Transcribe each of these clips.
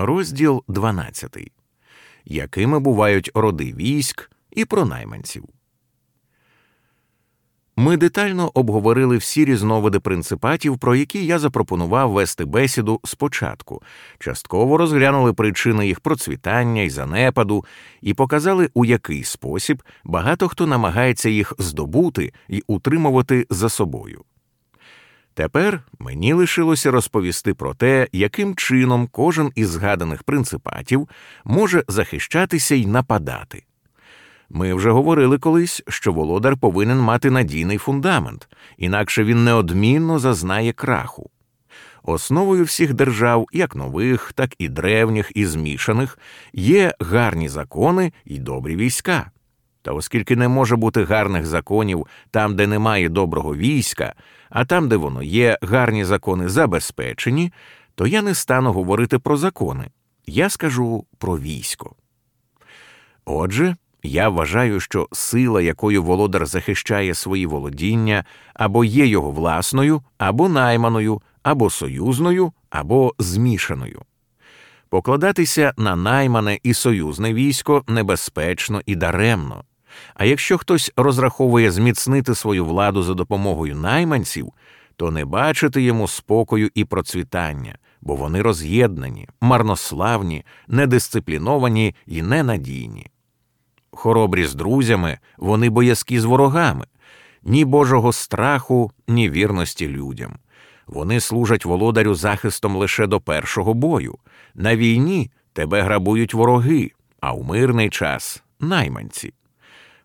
Розділ 12. Якими бувають роди військ і про найманців. Ми детально обговорили всі різновиди принципатів, про які я запропонував вести бесіду спочатку, частково розглянули причини їх процвітання і занепаду, і показали, у який спосіб багато хто намагається їх здобути і утримувати за собою. Тепер мені лишилося розповісти про те, яким чином кожен із згаданих принципатів може захищатися й нападати. Ми вже говорили колись, що володар повинен мати надійний фундамент, інакше він неодмінно зазнає краху. Основою всіх держав, як нових, так і древніх і змішаних, є гарні закони і добрі війська. Та оскільки не може бути гарних законів там, де немає доброго війська, а там, де воно є, гарні закони забезпечені, то я не стану говорити про закони, я скажу про військо. Отже, я вважаю, що сила, якою володар захищає свої володіння, або є його власною, або найманою, або союзною, або змішаною. Покладатися на наймане і союзне військо небезпечно і даремно. А якщо хтось розраховує зміцнити свою владу за допомогою найманців, то не бачити йому спокою і процвітання, бо вони роз'єднані, марнославні, недисципліновані і ненадійні. Хоробрі з друзями, вони боязкі з ворогами, ні Божого страху, ні вірності людям. Вони служать володарю захистом лише до першого бою. На війні тебе грабують вороги, а у мирний час найманці.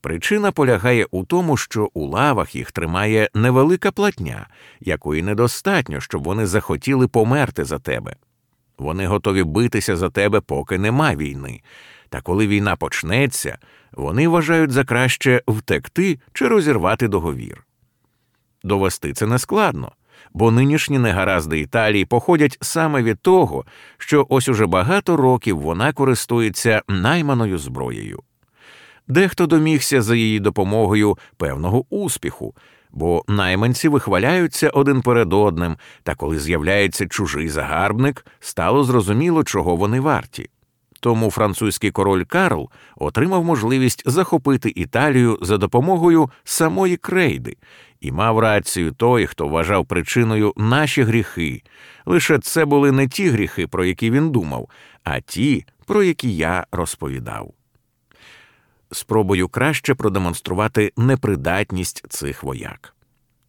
Причина полягає у тому, що у лавах їх тримає невелика платня, якої недостатньо, щоб вони захотіли померти за тебе. Вони готові битися за тебе, поки нема війни. Та коли війна почнеться, вони вважають за краще втекти чи розірвати договір. Довести це нескладно, бо нинішні негаразди Італії походять саме від того, що ось уже багато років вона користується найманою зброєю. Дехто домігся за її допомогою певного успіху, бо найманці вихваляються один перед одним, та коли з'являється чужий загарбник, стало зрозуміло, чого вони варті. Тому французький король Карл отримав можливість захопити Італію за допомогою самої крейди і мав рацію той, хто вважав причиною наші гріхи. Лише це були не ті гріхи, про які він думав, а ті, про які я розповідав. Спробую краще продемонструвати непридатність цих вояк.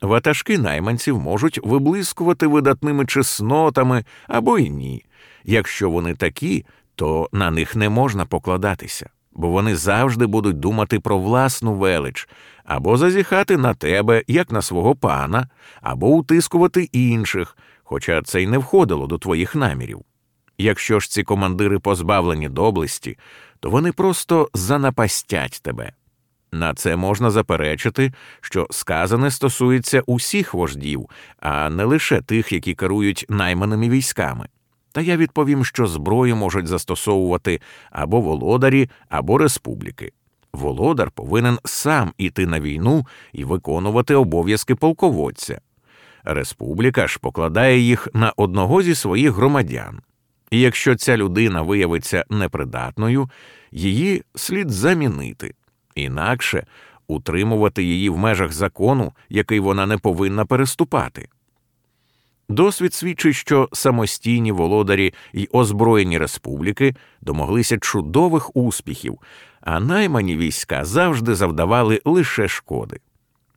Ватажки найманців можуть виблискувати видатними чеснотами або й ні. Якщо вони такі, то на них не можна покладатися, бо вони завжди будуть думати про власну велич, або зазіхати на тебе, як на свого пана, або утискувати інших, хоча це й не входило до твоїх намірів. Якщо ж ці командири позбавлені доблесті, то вони просто занапастять тебе. На це можна заперечити, що сказане стосується усіх вождів, а не лише тих, які керують найманими військами. Та я відповім, що зброю можуть застосовувати або володарі, або республіки. Володар повинен сам іти на війну і виконувати обов'язки полководця. Республіка ж покладає їх на одного зі своїх громадян. І якщо ця людина виявиться непридатною, її слід замінити, інакше утримувати її в межах закону, який вона не повинна переступати. Досвід свідчить, що самостійні володарі й озброєні республіки домоглися чудових успіхів, а наймані війська завжди завдавали лише шкоди.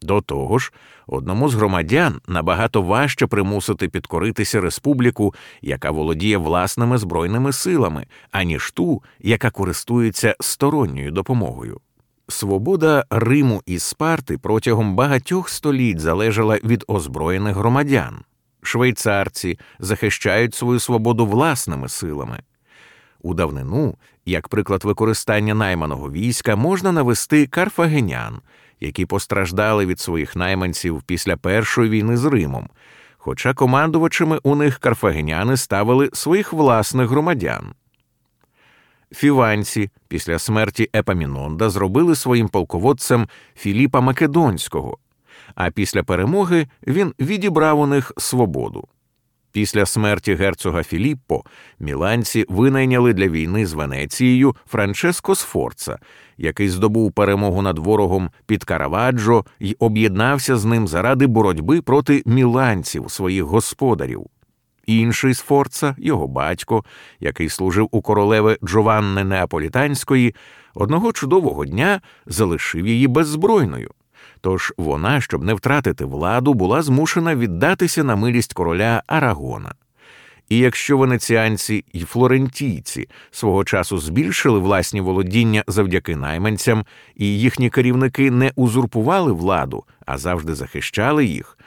До того ж, одному з громадян набагато важче примусити підкоритися республіку, яка володіє власними збройними силами, аніж ту, яка користується сторонньою допомогою. Свобода Риму і Спарти протягом багатьох століть залежала від озброєних громадян. Швейцарці захищають свою свободу власними силами. У давнину, як приклад використання найманого війська, можна навести карфагенян, які постраждали від своїх найманців після першої війни з Римом, хоча командувачами у них карфагеняни ставили своїх власних громадян. Фіванці після смерті Епамінонда зробили своїм полководцем Філіпа Македонського, а після перемоги він відібрав у них свободу. Після смерті герцога Філіппо міланці винайняли для війни з Венецією Франческо Сфорца, який здобув перемогу над ворогом під Караваджо і об'єднався з ним заради боротьби проти міланців, своїх господарів. Інший Сфорца, його батько, який служив у королеви Джованни Неаполітанської, одного чудового дня залишив її беззбройною. Тож вона, щоб не втратити владу, була змушена віддатися на милість короля Арагона. І якщо венеціанці й флорентійці свого часу збільшили власні володіння завдяки найманцям, і їхні керівники не узурпували владу, а завжди захищали їх,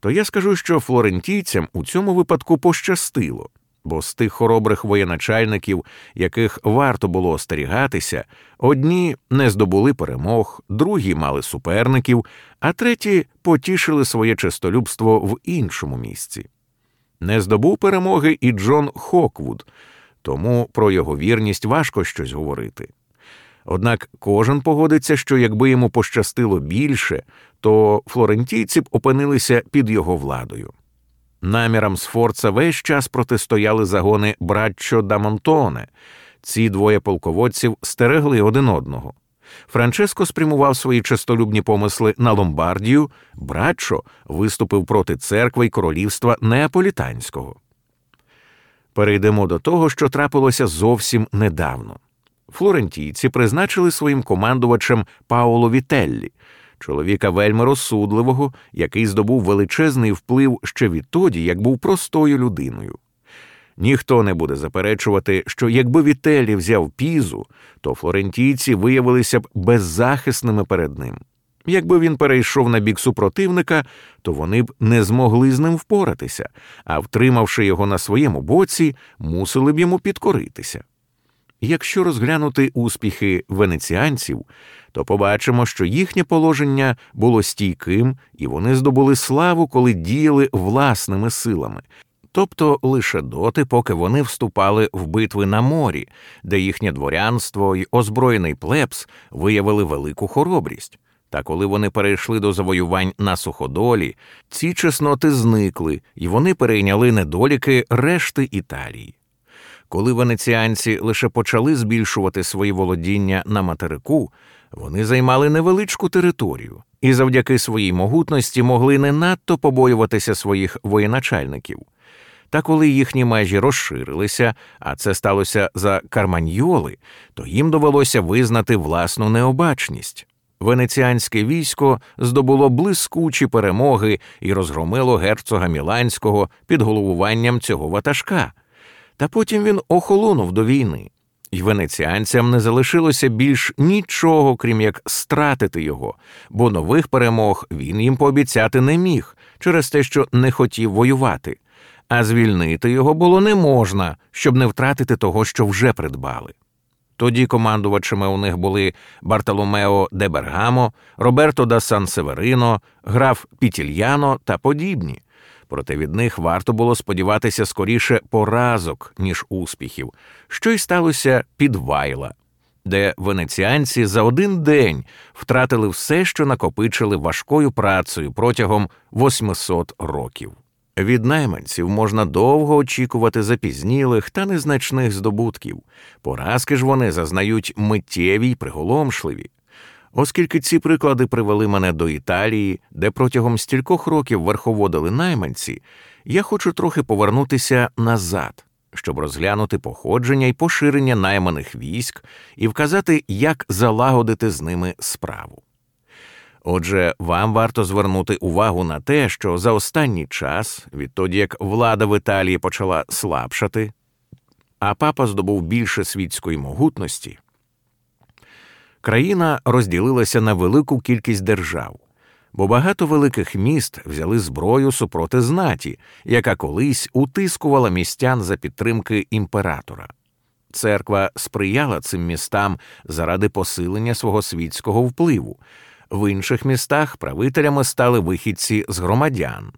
то я скажу, що флорентійцям у цьому випадку пощастило бо з тих хоробрих воєначальників, яких варто було остерігатися, одні не здобули перемог, другі мали суперників, а треті потішили своє честолюбство в іншому місці. Не здобув перемоги і Джон Хоквуд, тому про його вірність важко щось говорити. Однак кожен погодиться, що якби йому пощастило більше, то флорентійці б опинилися під його владою. Намірам Сфорца весь час протистояли загони Братчо да Монтоне. Ці двоє полководців стерегли один одного. Франческо спрямував свої честолюбні помисли на Ломбардію, Братчо виступив проти церкви й королівства Неаполітанського. Перейдемо до того, що трапилося зовсім недавно. Флорентійці призначили своїм командувачем Паоло Вітеллі, чоловіка вельми розсудливого, який здобув величезний вплив ще відтоді, як був простою людиною. Ніхто не буде заперечувати, що якби Вітелі взяв пізу, то флорентійці виявилися б беззахисними перед ним. Якби він перейшов на бік супротивника, то вони б не змогли з ним впоратися, а втримавши його на своєму боці, мусили б йому підкоритися. Якщо розглянути успіхи венеціанців, то побачимо, що їхнє положення було стійким, і вони здобули славу, коли діяли власними силами, тобто лише доти, поки вони вступали в битви на морі, де їхнє дворянство й озброєний плебс виявили велику хоробрість. Та коли вони перейшли до завоювань на суходолі, ці чесноти зникли, і вони перейняли недоліки решти Італії. Коли венеціанці лише почали збільшувати свої володіння на материку, вони займали невеличку територію і завдяки своїй могутності могли не надто побоюватися своїх воєначальників. Та коли їхні межі розширилися, а це сталося за карманьйоли, то їм довелося визнати власну необачність. Венеціанське військо здобуло блискучі перемоги і розгромило герцога Міланського під головуванням цього ватажка. Та потім він охолонув до війни, і венеціанцям не залишилося більш нічого, крім як стратити його, бо нових перемог він їм пообіцяти не міг через те, що не хотів воювати, а звільнити його було не можна, щоб не втратити того, що вже придбали. Тоді командувачами у них були Бартоломео де Бергамо, Роберто да Сан Северино, граф Пітільяно та подібні проте від них варто було сподіватися скоріше поразок, ніж успіхів, що й сталося під Вайла, де венеціанці за один день втратили все, що накопичили важкою працею протягом 800 років. Від найманців можна довго очікувати запізнілих та незначних здобутків, поразки ж вони зазнають миттєві й приголомшливі. Оскільки ці приклади привели мене до Італії, де протягом стількох років верховодили найманці, я хочу трохи повернутися назад, щоб розглянути походження і поширення найманих військ і вказати, як залагодити з ними справу. Отже, вам варто звернути увагу на те, що за останній час, відтоді як влада в Італії почала слабшати, а папа здобув більше світської могутності, країна розділилася на велику кількість держав, бо багато великих міст взяли зброю супроти знаті, яка колись утискувала містян за підтримки імператора. Церква сприяла цим містам заради посилення свого світського впливу. В інших містах правителями стали вихідці з громадян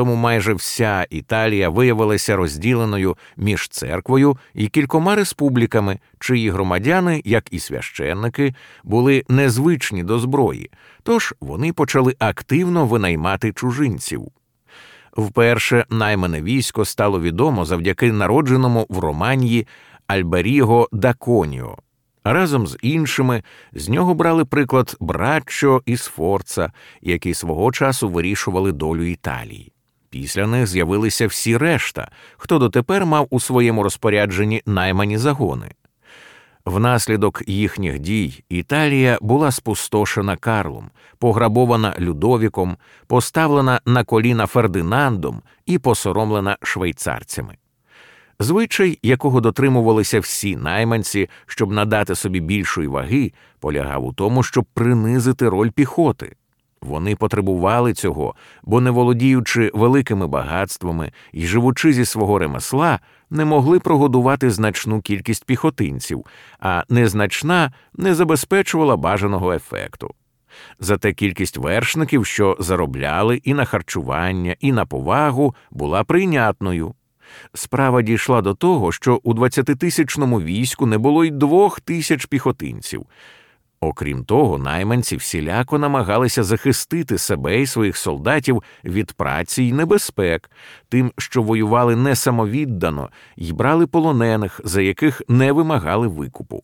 тому майже вся Італія виявилася розділеною між церквою і кількома республіками, чиї громадяни, як і священники, були незвичні до зброї, тож вони почали активно винаймати чужинців. Вперше наймане військо стало відомо завдяки народженому в Романії Альберіго Даконіо. Разом з іншими з нього брали приклад Браччо і Сфорца, які свого часу вирішували долю Італії. Після них з'явилися всі решта, хто дотепер мав у своєму розпорядженні наймані загони. Внаслідок їхніх дій Італія була спустошена Карлом, пограбована Людовіком, поставлена на коліна Фердинандом і посоромлена швейцарцями. Звичай, якого дотримувалися всі найманці, щоб надати собі більшої ваги, полягав у тому, щоб принизити роль піхоти. Вони потребували цього, бо, не володіючи великими багатствами і живучи зі свого ремесла, не могли прогодувати значну кількість піхотинців, а незначна не забезпечувала бажаного ефекту. Зате кількість вершників, що заробляли і на харчування, і на повагу, була прийнятною. Справа дійшла до того, що у 20-тисячному війську не було й двох тисяч піхотинців. Окрім того, найманці всіляко намагалися захистити себе і своїх солдатів від праці й небезпек, тим, що воювали не самовіддано й брали полонених, за яких не вимагали викупу.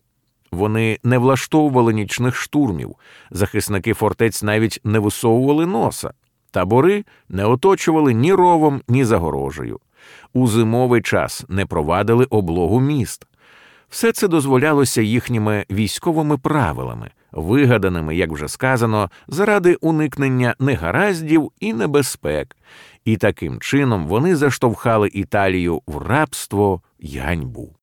Вони не влаштовували нічних штурмів, захисники фортець навіть не висовували носа, табори не оточували ні ровом, ні загорожею. У зимовий час не провадили облогу міст. Все це дозволялося їхніми військовими правилами, вигаданими, як вже сказано, заради уникнення негараздів і небезпек, і таким чином вони заштовхали Італію в рабство й ганьбу.